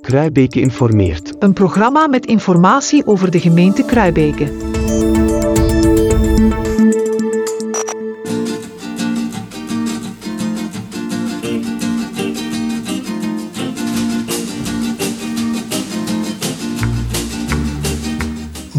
Kruibeke informeert. Een programma met informatie over de gemeente Kruibeke.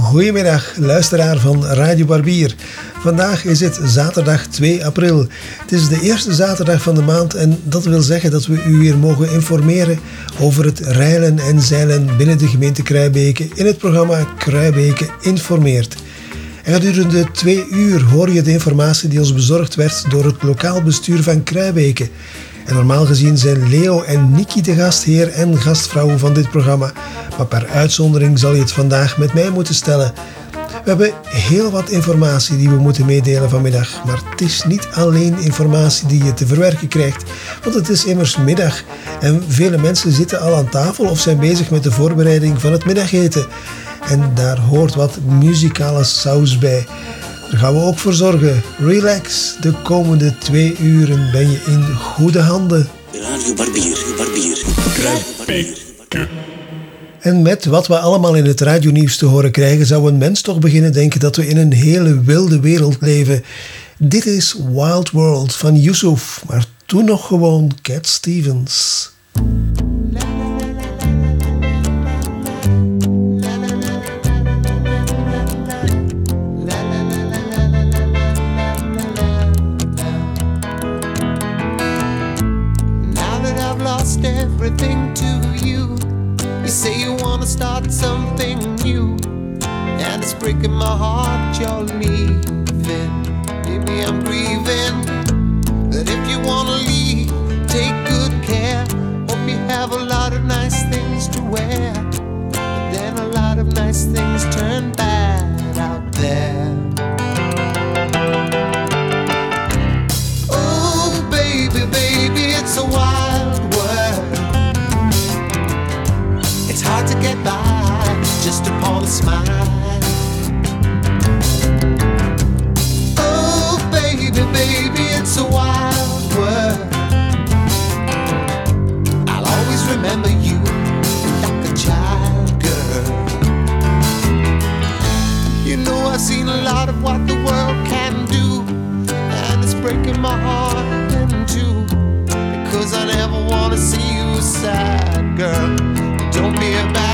Goedemiddag, luisteraar van Radio Barbier. Vandaag is het zaterdag 2 april. Het is de eerste zaterdag van de maand en dat wil zeggen dat we u weer mogen informeren over het reilen en zeilen binnen de gemeente Kruibeke in het programma Kruibeke informeert. En gedurende twee uur hoor je de informatie die ons bezorgd werd door het lokaal bestuur van Kruibeke. En normaal gezien zijn Leo en Niki de gastheer en gastvrouw van dit programma. Maar per uitzondering zal je het vandaag met mij moeten stellen. We hebben heel wat informatie die we moeten meedelen vanmiddag. Maar het is niet alleen informatie die je te verwerken krijgt. Want het is immers middag. En vele mensen zitten al aan tafel of zijn bezig met de voorbereiding van het middageten. En daar hoort wat muzikale saus bij. Daar gaan we ook voor zorgen. Relax, de komende twee uren ben je in goede handen. Radio Barbier, Barbier. Kruibeke. En met wat we allemaal in het radionieuws te horen krijgen, zou een mens toch beginnen denken dat we in een hele wilde wereld leven. Dit is Wild World van Yusuf, maar toen nog gewoon Cat Stevens. Start something new, and it's breaking my heart you're leaving. Maybe I'm grieving, but if you wanna my heart in two. Because I never wanna see you sad, girl. Don't be a bad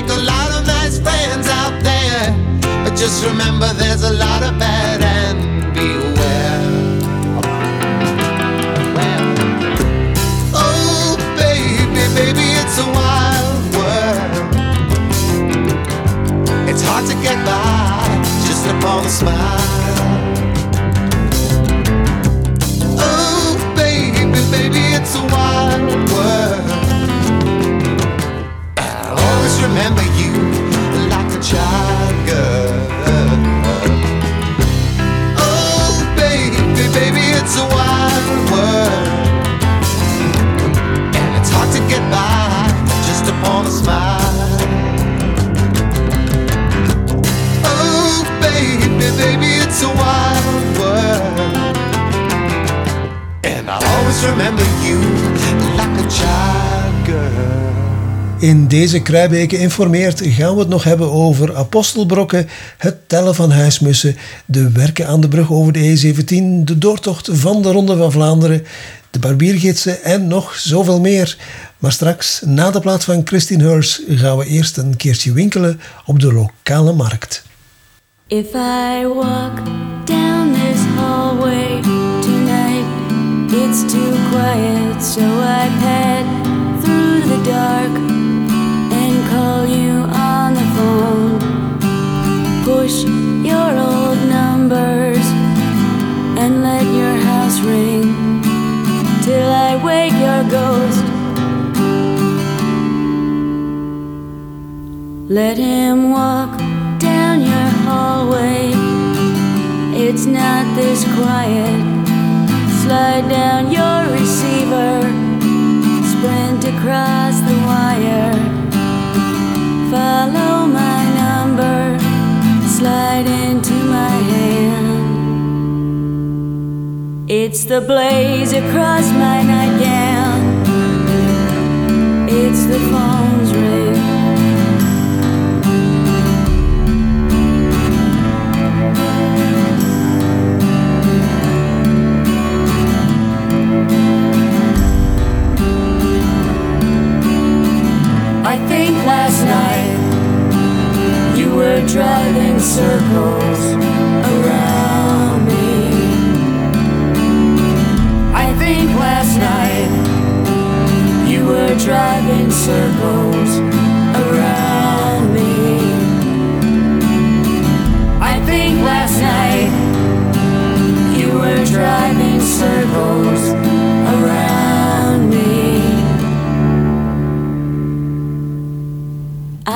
make a lot of nice friends out there. But just remember there's a lot of bad and beware. Well, oh, baby, baby, it's a wild world. It's hard to get by just upon a smile. Oh, baby, baby, it's a wild world. Remember you like a child girl. Oh, baby, baby, it's a wild world. And it's hard to get by just upon a smile. Oh, baby, baby, it's a wild world. And I'll always remember you like a child. In deze Kruibeke informeert gaan we het nog hebben over apostelbrokken, het tellen van huismussen, de werken aan de brug over de E17, de doortocht van de Ronde van Vlaanderen, de barbiergidsen en nog zoveel meer. Maar straks, na de plaats van Christine Hurs, gaan we eerst een keertje winkelen op de lokale markt. If I walk down this hallway tonight, it's too quiet, so I pad through the dark call you on the phone. Push your old numbers and let your house ring till I wake your ghost. Let him walk down your hallway. It's not this quiet. Slide down your receiver, sprint across. Follow my number, slide into my hand. It's the blaze across my nightgown. It's the phone's I think last night you were driving circles around me. I think last night you were driving circles around me. I think last night you were driving circles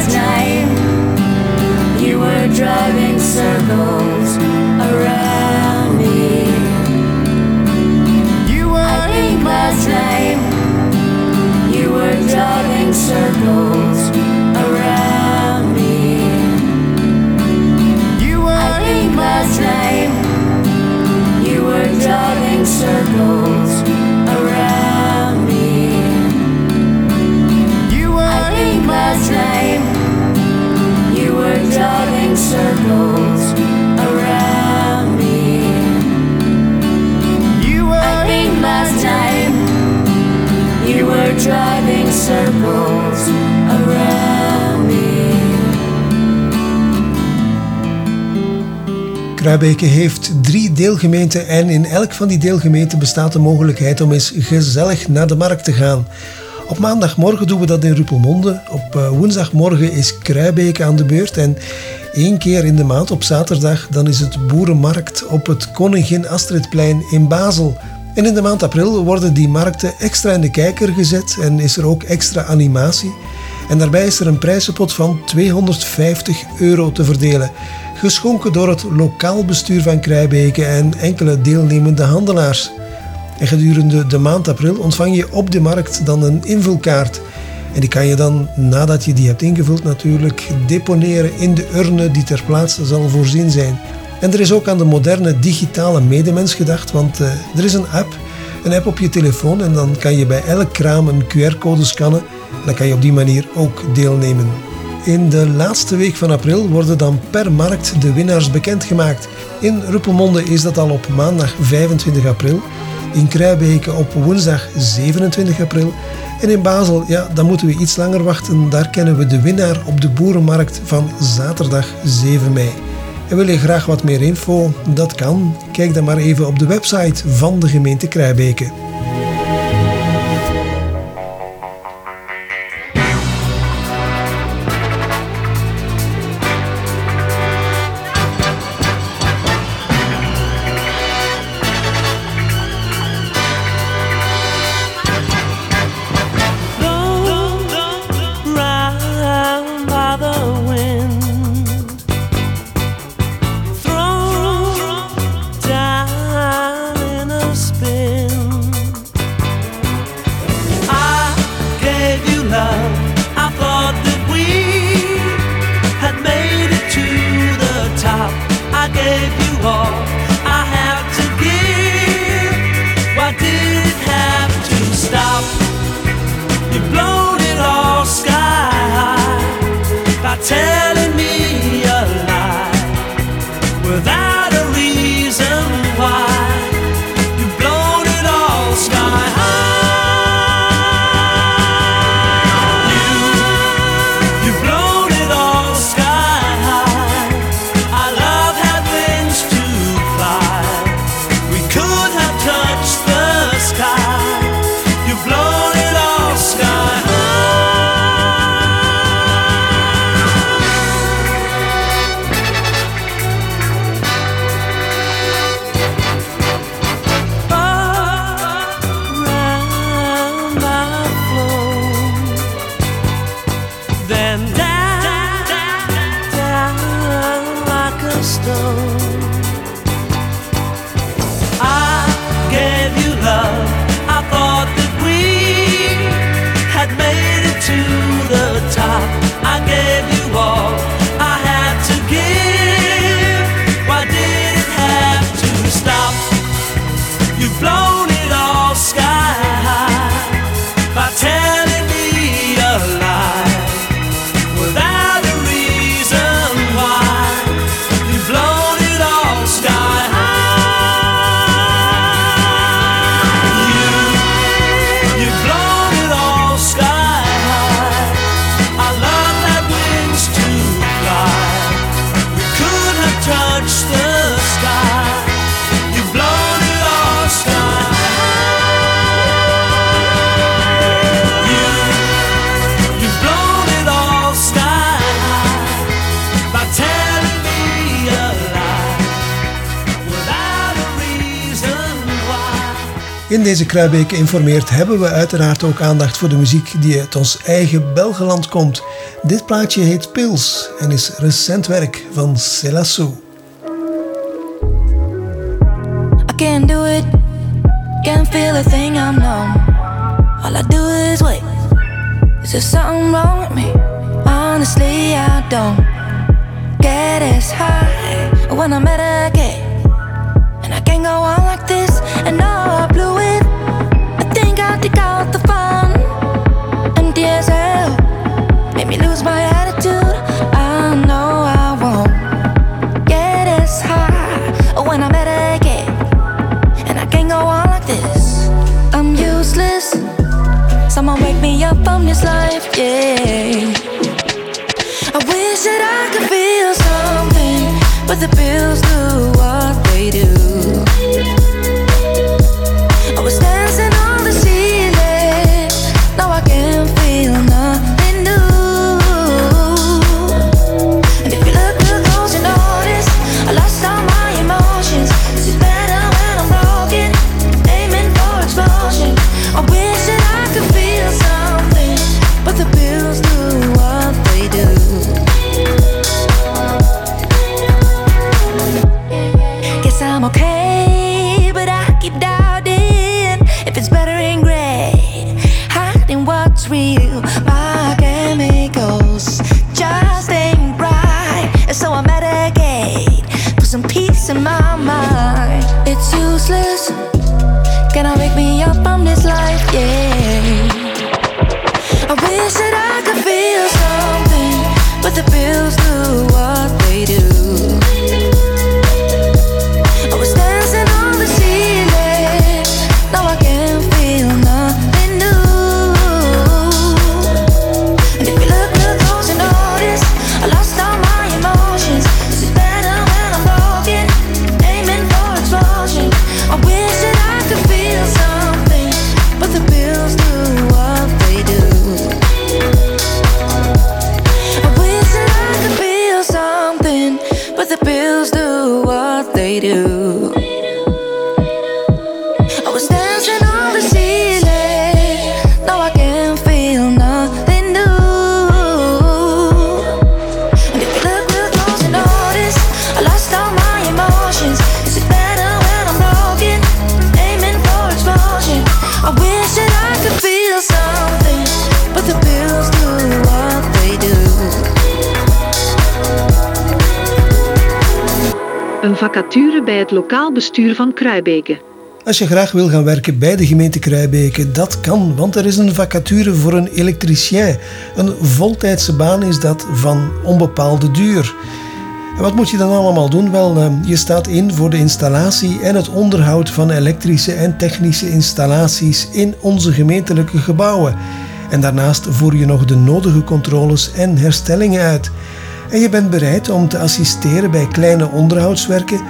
Last night. You were driving circles around Kruibeke heeft drie deelgemeenten en in elk van die deelgemeenten bestaat de mogelijkheid om eens gezellig naar de markt te gaan. Op maandagmorgen doen we dat in Ruppelmonde. Op eh, woensdagmorgen is Kruibeke aan de beurt. En één keer in de maand, op zaterdag, dan is het boerenmarkt op het Koningin Astridplein in Basel. En in de maand april worden die markten extra in de kijker gezet en is er ook extra animatie. En daarbij is er een prijzenpot van 250 euro te verdelen. Geschonken door het lokaal bestuur van Kruibeke en enkele deelnemende handelaars. En gedurende de maand april ontvang je op de markt dan een invulkaart. En die kan je dan, nadat je die hebt ingevuld natuurlijk, deponeren in de urne die ter plaatse zal voorzien zijn. En er is ook aan de moderne digitale medemens gedacht, want eh, er is een app, een app op je telefoon en dan kan je bij elk kraam een QR-code scannen en dan kan je op die manier ook deelnemen. In de laatste week van april worden dan per markt de winnaars bekendgemaakt. In Ruppelmonde is dat al op maandag 25 april, in Kruibeke op woensdag 27 april en in Basel, ja, dan moeten we iets langer wachten. Daar kennen we de winnaar op de boerenmarkt van zaterdag 7 mei. En wil je graag wat meer info? Dat kan. Kijk dan maar even op de website van de gemeente Kruibeke. In deze Kruibeke informeert hebben we uiteraard ook aandacht voor de muziek die uit ons eigen Belgeland komt. Dit plaatje heet Pils en is recent werk van Selassou. I can't do it, can't feel a thing I'm numb. All I do is wait. Is there something wrong with me? Honestly, I don't get as high when I'm at a can't go on like this, and no, I blew it. I think I took out the fun. Empty as hell, made me lose my attitude. I know I won't get as high when I'm at a gate. And I can't go on like this. I'm useless. Someone wake me up from this life, yeah. I wish that I could feel something, but the bills do what they do. Vacature bij het lokaal bestuur van Kruibeke. Als je graag wil gaan werken bij de gemeente Kruibeke, dat kan, want er is een vacature voor een elektricien. Een voltijdse baan is dat van onbepaalde duur. En wat moet je dan allemaal doen? Wel, eh, je staat in voor de installatie en het onderhoud van elektrische en technische installaties in onze gemeentelijke gebouwen. En daarnaast voer je nog de nodige controles en herstellingen uit. En je bent bereid om te assisteren bij kleine onderhoudswerken.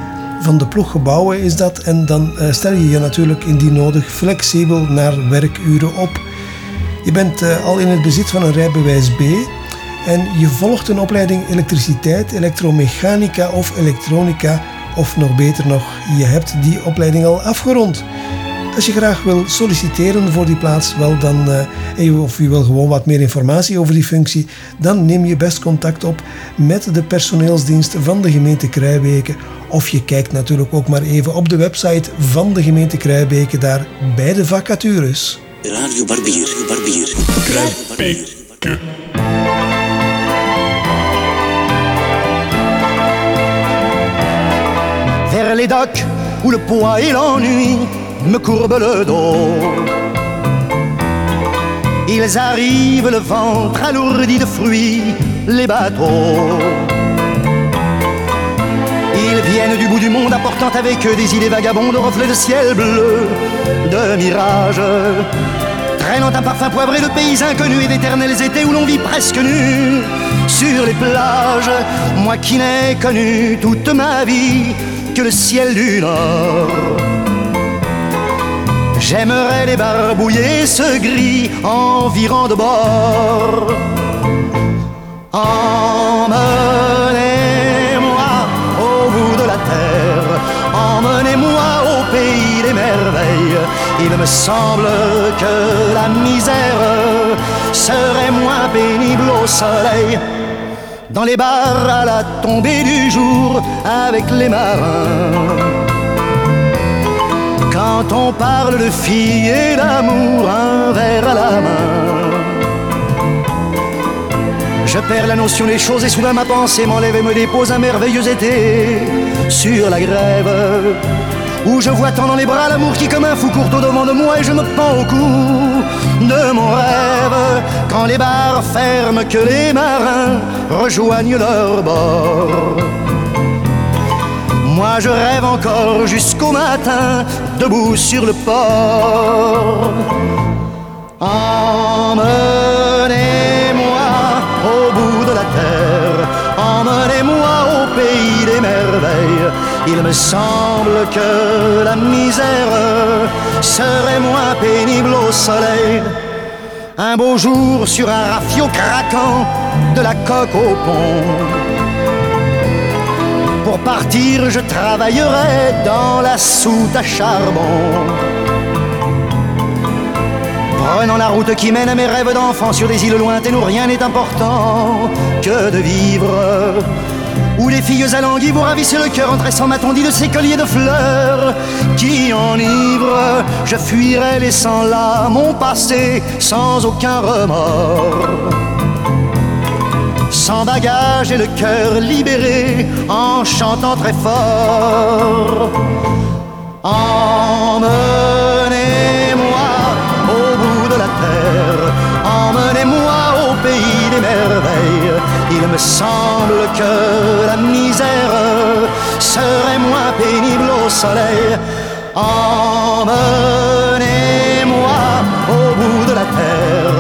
Van de ploeggebouwen is dat. En dan eh, stel je je natuurlijk indien nodig flexibel naar werkuren op. Je bent eh, al in het bezit van een rijbewijs B. En je volgt een opleiding elektriciteit, elektromechanica of elektronica. Of nog beter nog, je hebt die opleiding al afgerond. Als je graag wil solliciteren voor die plaats, wel dan, eh, of je wil gewoon wat meer informatie over die functie, dan neem je best contact op met de personeelsdienst van de gemeente Kruibeke. Of je kijkt natuurlijk ook maar even op de website van de gemeente Kruibeke daar bij de vacatures. Radio Barbier, Barbier. Kruibeke. vers les docks où le poids et l'ennui me courbent le dos. Ils arrivent le ventre alourdi de fruits, les bateaux. Ils viennent du bout du monde apportant avec eux des idées vagabondes au reflet de ciel bleu, de mirages. Traînant un parfum poivré de pays inconnus et d'éternels étés où l'on vit presque nu sur les plages. Moi qui n'ai connu toute ma vie que le ciel du nord. J'aimerais débarbouiller ce gris environ de bord. Emmenez-moi au bout de la terre, emmenez-moi au pays des merveilles Il me semble que la misère serait moins pénible au soleil. Dans les bars à la tombée du jour avec les marins. Quand on parle de filles et d'amour, un verre à la main. Je perds la notion des choses et soudain ma pensée m'enlève et me dépose un merveilleux été sur la grève. Où je vois tant dans les bras l'amour qui comme un fou court au devant de moi et je me pends au cou de mon rêve. Quand les bars ferment, que les marins rejoignent leur bord. Moi je rêve encore jusqu'au matin, debout sur le port. Emmenez-moi au bout de la terre, emmenez-moi au pays des merveilles. Il me semble que la misère serait moins pénible au soleil. Un beau jour sur un rafio craquant de la coque au pont. Pour partir, je travaillerai dans la soute à charbon. Prenant la route qui mène à mes rêves d'enfant sur des îles lointaines où rien n'est important que de vivre. Où les filles alanguies vous ravissent le cœur en tressant ma tondie de ces colliers de fleurs qui enivrent. Je fuirai laissant là mon passé sans aucun remords sans bagage et le cœur libéré en chantant très fort. Emmenez-moi au bout de la terre, emmenez-moi au pays des merveilles. Il me semble que la misère serait moins pénible au soleil. Emmenez-moi au bout de la terre,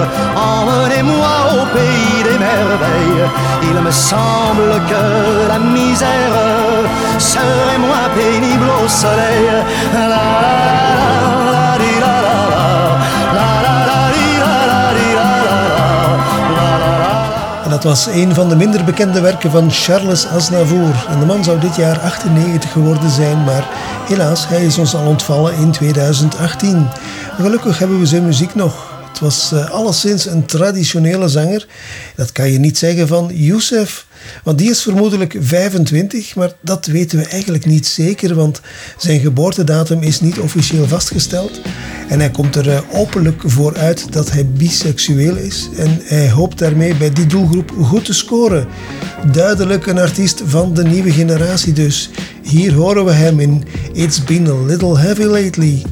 emmenez-moi au pays des merveilles. Il me semble que la misère serait moins pénible au soleil. La, la, la, la, la. En dat was een van de minder bekende werken van Charles Aznavour. En de man zou dit jaar 98 geworden zijn, maar helaas, hij is ons al ontvallen in 2018. Maar gelukkig hebben we zijn muziek nog. Het was uh, alleszins een traditionele zanger. Dat kan je niet zeggen van Youssef. Want die is vermoedelijk 25, maar dat weten we eigenlijk niet zeker, want zijn geboortedatum is niet officieel vastgesteld. En hij komt er uh, openlijk voor uit dat hij biseksueel is en hij hoopt daarmee bij die doelgroep goed te scoren. Duidelijk een artiest van de nieuwe generatie dus. Hier horen we hem in It's Been a Little Heavy Lately.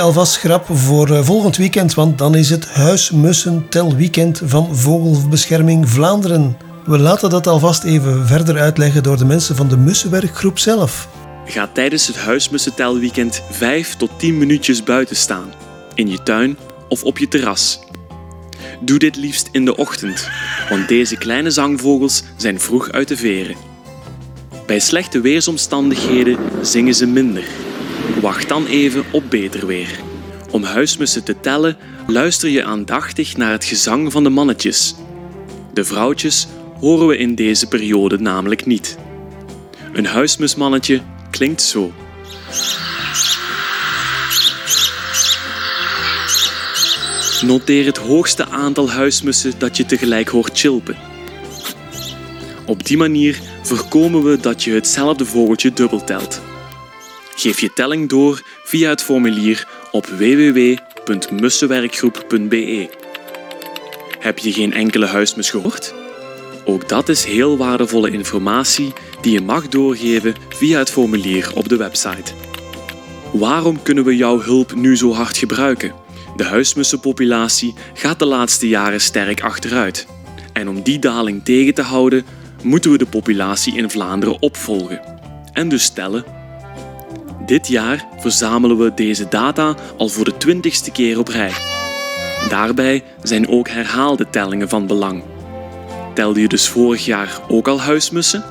Alvast schrap voor eh, volgend weekend, want dan is het Huismussentelweekend van Vogelbescherming Vlaanderen. We laten dat alvast even verder uitleggen door de mensen van de Mussenwerkgroep zelf. Ga tijdens het Huismussentelweekend 5 tot 10 minuutjes buiten staan, in je tuin of op je terras. Doe dit liefst in de ochtend, want deze kleine zangvogels zijn vroeg uit de veren. Bij slechte weersomstandigheden zingen ze minder. Wacht dan even op beter weer. Om huismussen te tellen, luister je aandachtig naar het gezang van de mannetjes. De vrouwtjes horen we in deze periode namelijk niet. Een huismusmannetje klinkt zo. Noteer het hoogste aantal huismussen dat je tegelijk hoort chilpen. Op die manier voorkomen we dat je hetzelfde vogeltje dubbel telt. Geef je telling door via het formulier op www.mussenwerkgroep.be. Heb je geen enkele huismus gehoord? Ook dat is heel waardevolle informatie die je mag doorgeven via het formulier op de website. Waarom kunnen we jouw hulp nu zo hard gebruiken? De huismussenpopulatie gaat de laatste jaren sterk achteruit. En om die daling tegen te houden, moeten we de populatie in Vlaanderen opvolgen. En dus stellen dit jaar verzamelen we deze data al voor de twintigste keer op rij. Daarbij zijn ook herhaalde tellingen van belang. Telde je dus vorig jaar ook al huismussen?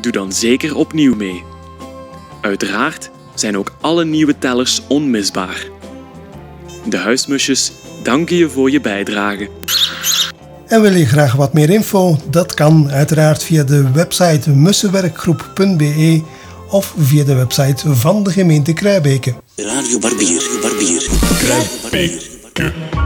Doe dan zeker opnieuw mee. Uiteraard zijn ook alle nieuwe tellers onmisbaar. De huismusjes danken je voor je bijdrage. En wil je graag wat meer info? Dat kan uiteraard via de website mussenwerkgroep.be of via de website van de gemeente Kruibeke. Radio Barbier, Barbier, Kruibeke.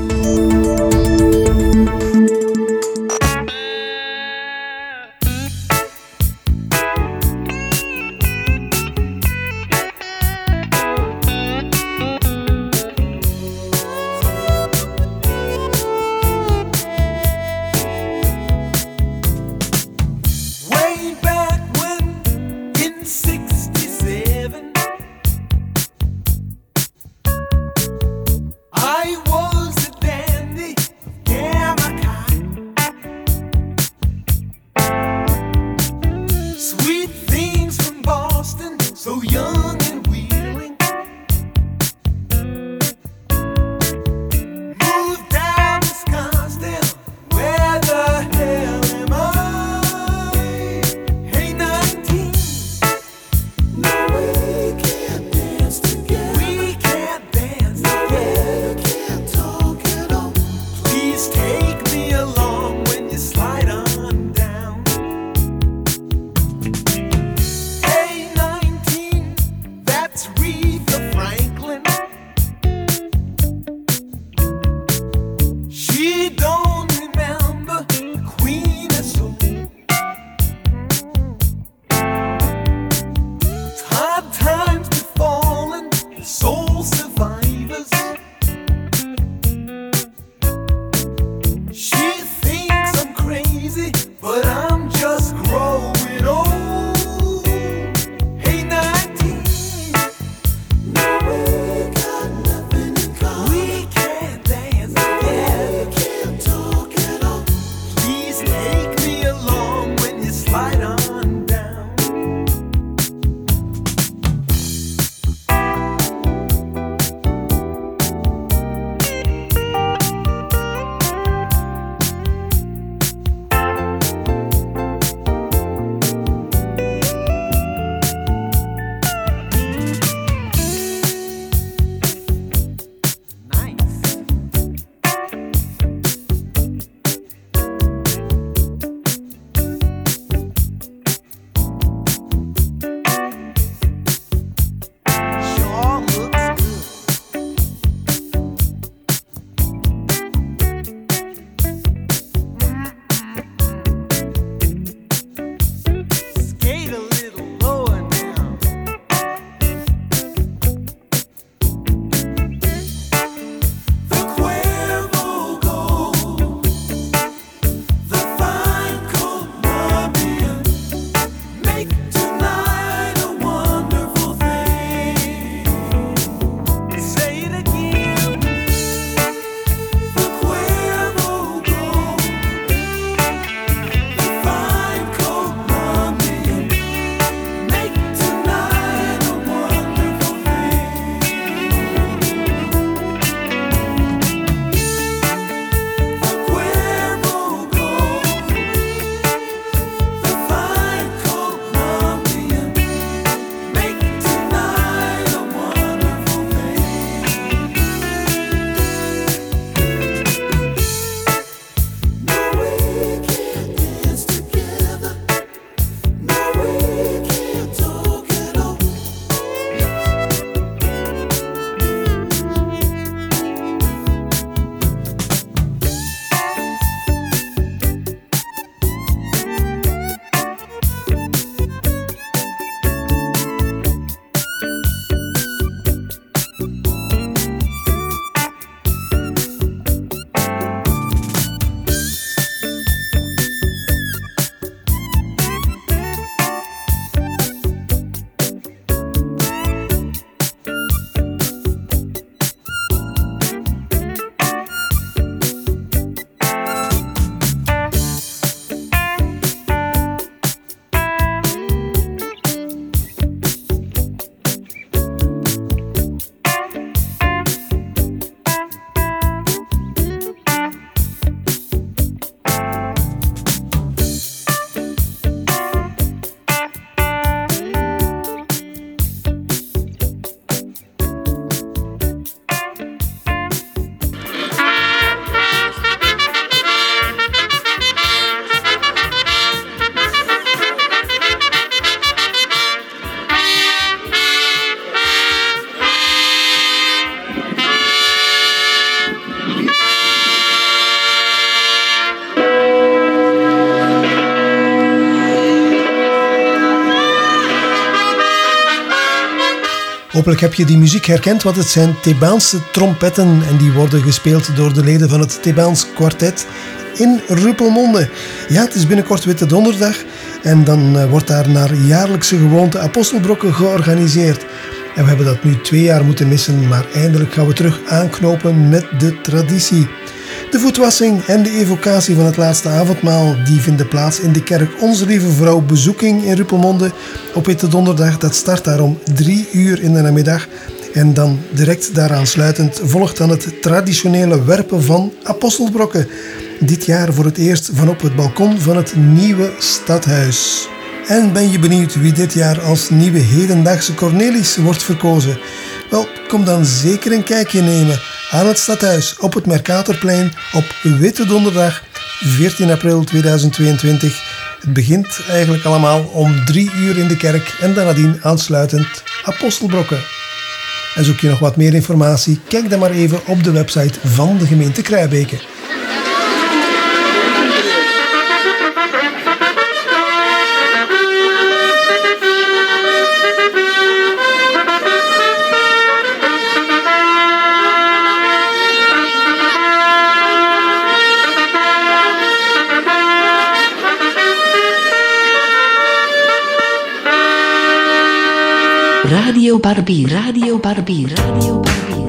Hopelijk heb je die muziek herkend, want het zijn Thebaanse trompetten en die worden gespeeld door de leden van het Thebaans kwartet in Ruppelmonde. Ja, het is binnenkort Witte Donderdag en dan eh, wordt daar naar jaarlijkse gewoonte apostelbrokken georganiseerd. En we hebben dat nu twee jaar moeten missen, maar eindelijk gaan we terug aanknopen met de traditie. De voetwassing en de evocatie van het laatste avondmaal die vinden plaats in de kerk Onze Lieve Vrouw Bezoeking in Ruppelmonde op Witte Donderdag. Dat start daar om drie uur in de namiddag. En dan direct daaraan sluitend volgt dan het traditionele werpen van apostelbrokken. Dit jaar voor het eerst van op het balkon van het nieuwe stadhuis. En ben je benieuwd wie dit jaar als nieuwe hedendaagse Cornelis wordt verkozen? Wel, kom dan zeker een kijkje nemen aan het stadhuis op het Mercatorplein op Witte Donderdag 14 april 2022. Het begint eigenlijk allemaal om drie uur in de kerk en nadien aansluitend apostelbrokken. En zoek je nog wat meer informatie? Kijk dan maar even op de website van de gemeente Kruibeke. Radio Barbier, Radio Barbier, Radio Barbier,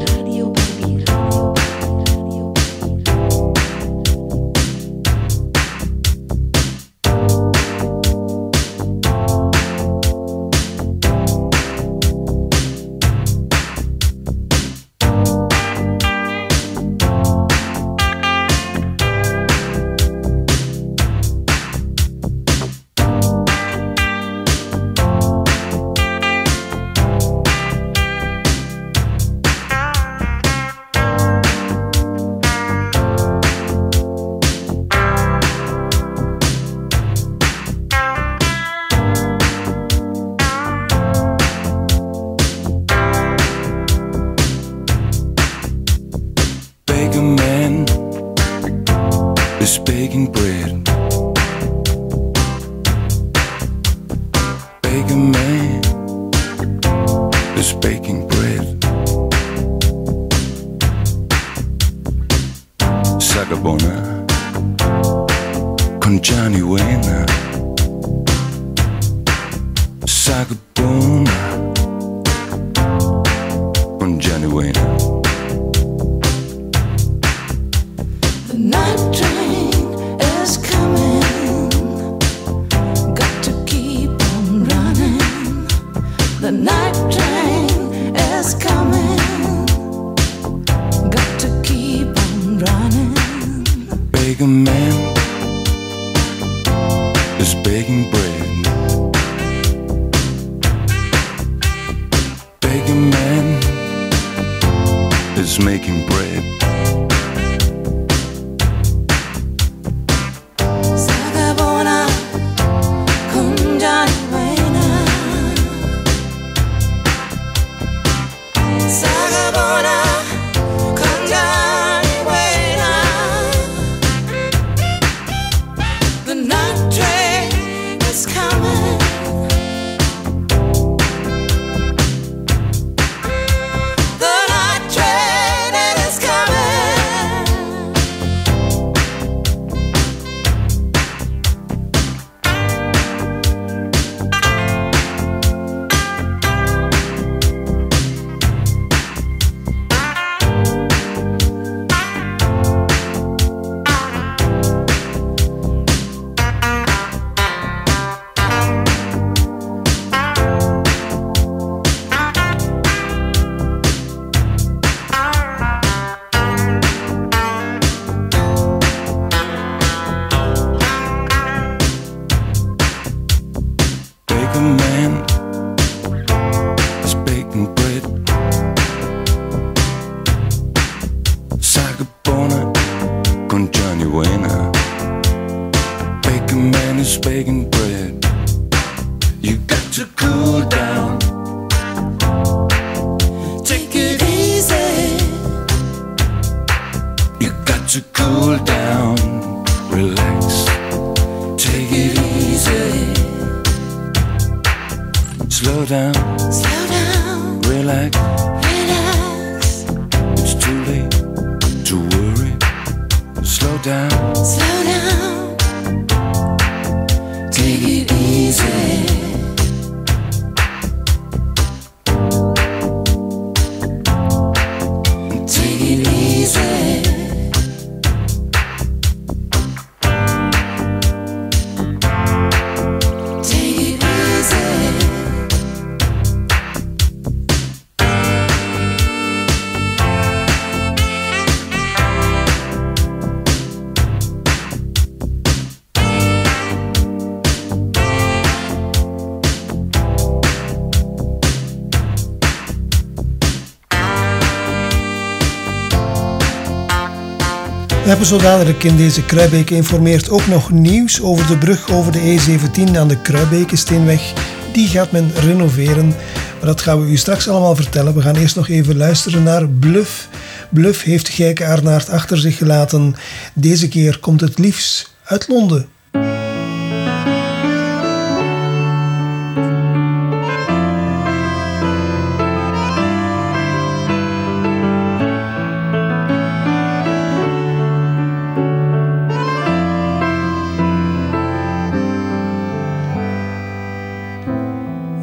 hebben zo dadelijk in deze Kruibeek geïnformeerd ook nog nieuws over de brug over de E17 aan de Kruibekensteenweg. Die gaat men renoveren. Maar dat gaan we u straks allemaal vertellen. We gaan eerst nog even luisteren naar Bluff. Bluff heeft Gijke Arnaert achter zich gelaten. Deze keer komt het liefst uit Londen.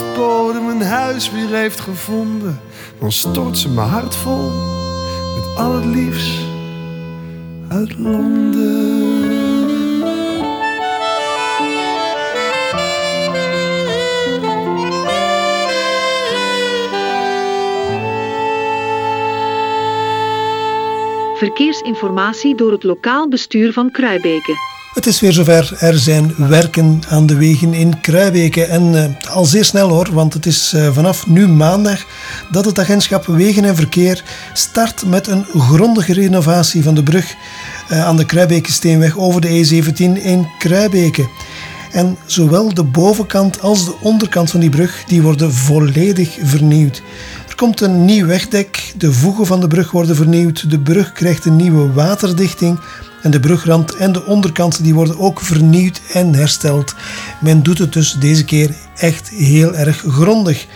postbode mijn huis weer heeft gevonden, dan stort ze mijn hart vol met al het liefst uit Londen. Verkeersinformatie door het lokaal bestuur van Kruibeken. Het is weer zover. Er zijn werken aan de wegen in Kruibeke. En uh, al zeer snel hoor, want het is uh, vanaf nu maandag dat het agentschap Wegen en Verkeer start met een grondige renovatie van de brug uh, aan de Kruibeke Steenweg over de E17 in Kruibeke. En zowel de bovenkant als de onderkant van die brug die worden volledig vernieuwd. Er komt een nieuw wegdek, de voegen van de brug worden vernieuwd, de brug krijgt een nieuwe waterdichting en de brugrand en de onderkant die worden ook vernieuwd en hersteld. Men doet het dus deze keer echt heel erg grondig.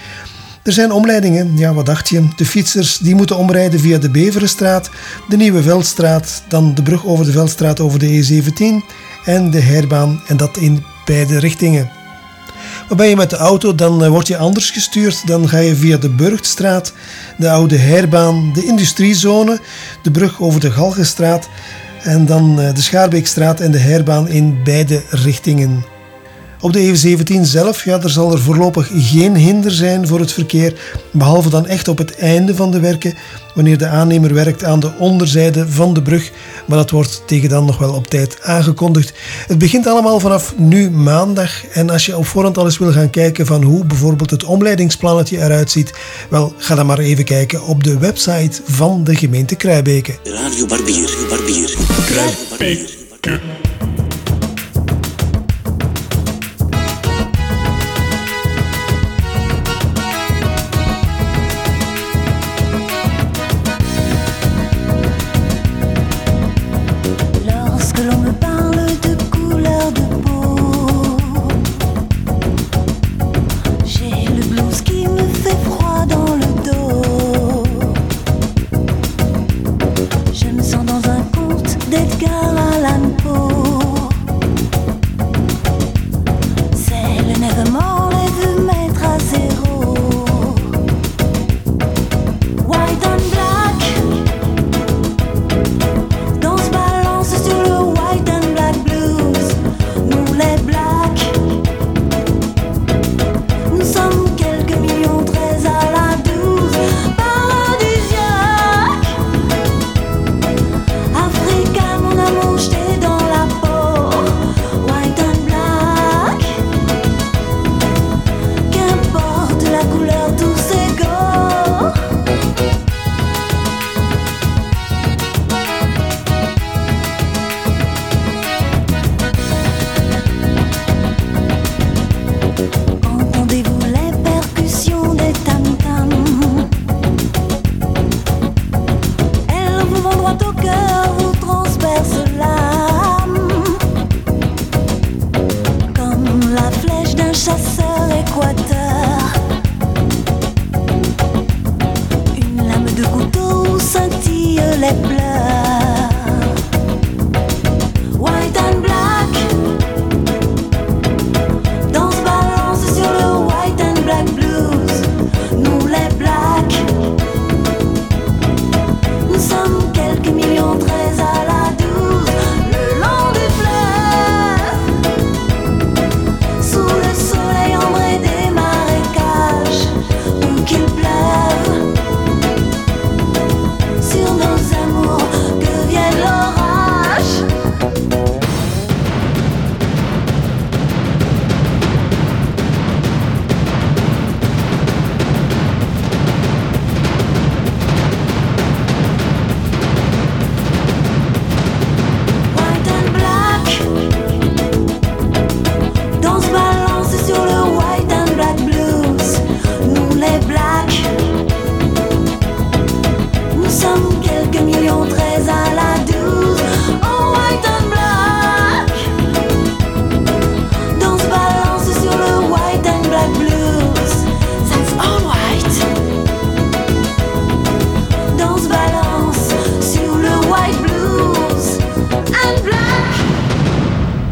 Er zijn omleidingen, ja wat dacht je? De fietsers die moeten omrijden via de Beverenstraat, de Nieuwe Veldstraat, dan de brug over de Veldstraat over de E17 en de herbaan en dat in beide richtingen. Maar ben je met de auto, dan eh, word je anders gestuurd. Dan ga je via de Burgstraat, de oude herbaan, de industriezone, de brug over de Galgenstraat en dan eh, de Schaarbeekstraat en de herbaan in beide richtingen. Op de E17 zelf, ja, er zal er voorlopig geen hinder zijn voor het verkeer, behalve dan echt op het einde van de werken, wanneer de aannemer werkt aan de onderzijde van de brug, maar dat wordt tegen dan nog wel op tijd aangekondigd. Het begint allemaal vanaf nu maandag en als je op voorhand al eens wil gaan kijken van hoe bijvoorbeeld het omleidingsplannetje eruit ziet, wel, ga dan maar even kijken op de website van de gemeente Kruibeke. Radio Barbier, Barbier, Kruibeke.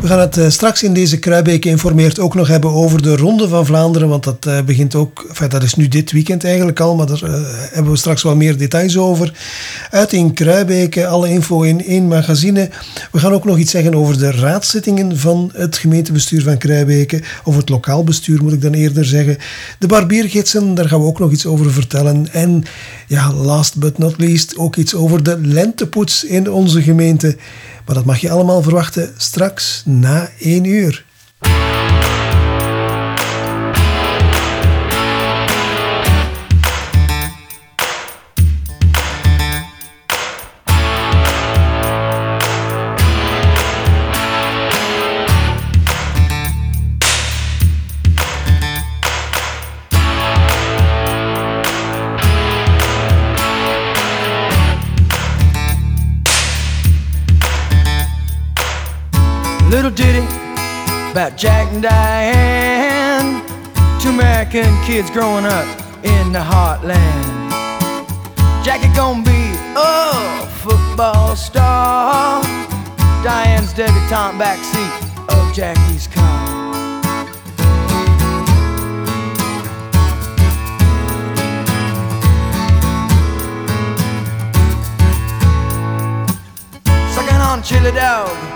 We gaan het eh, straks in deze Kruibeek informeert ook nog hebben over de Ronde van Vlaanderen. Want dat eh, begint ook, enfin, dat is nu dit weekend eigenlijk al, maar daar eh, hebben we straks wel meer details over. Uit in Kruibeek, alle info in één magazine. We gaan ook nog iets zeggen over de raadszittingen van het gemeentebestuur van Kruibeke. Of het lokaal bestuur moet ik dan eerder zeggen. De barbiergidsen, daar gaan we ook nog iets over vertellen. En ja, last but not least ook iets over de lentepoets in onze gemeente. Maar dat mag je allemaal verwachten straks na één uur. Jack and Diane, two American kids growing up in the heartland. Jackie gonna be a football star. Diane's debutante backseat of Jackie's car. Sucking on chili dog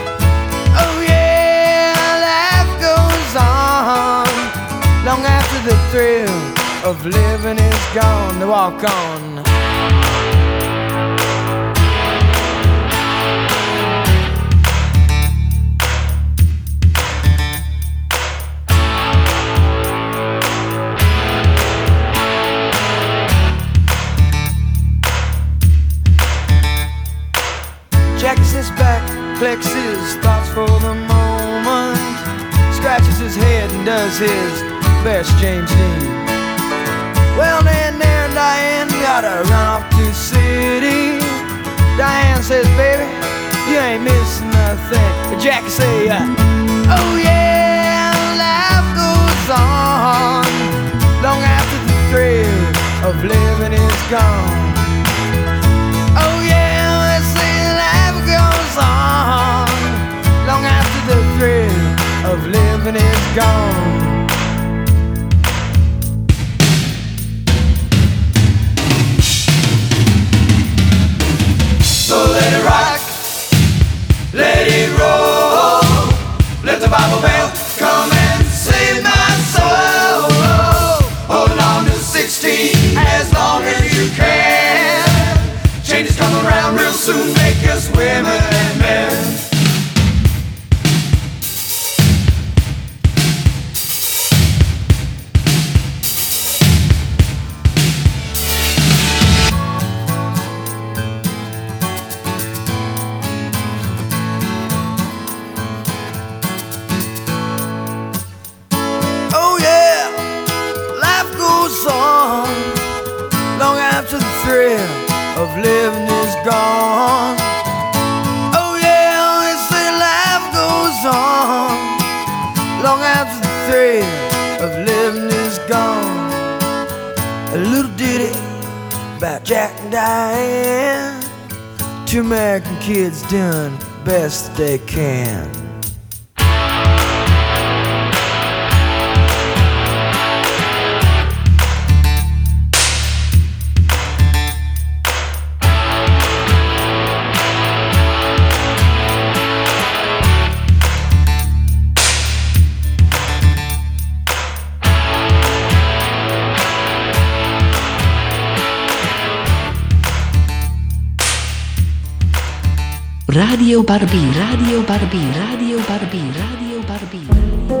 long after the thrill of living is gone. To walk on. Jackie sits back, his thoughts for the moment, scratches his head and does his best James Dean. Well, then there, Diane, gotta run off to city. Diane says, baby, you ain't missing nothing. But Jackie say, uh, oh yeah, life goes on long after the thrill of living is gone. Oh yeah, they say life goes on long after the thrill of living is gone. Around real soon, make us women of living is gone. Oh yeah, they say life goes on long after the thrill of living is gone. A little ditty about Jack and Diane, two American kids doing best they can. Radio Barbie, Radio Barbie, Radio Barbie, Radio Barbie.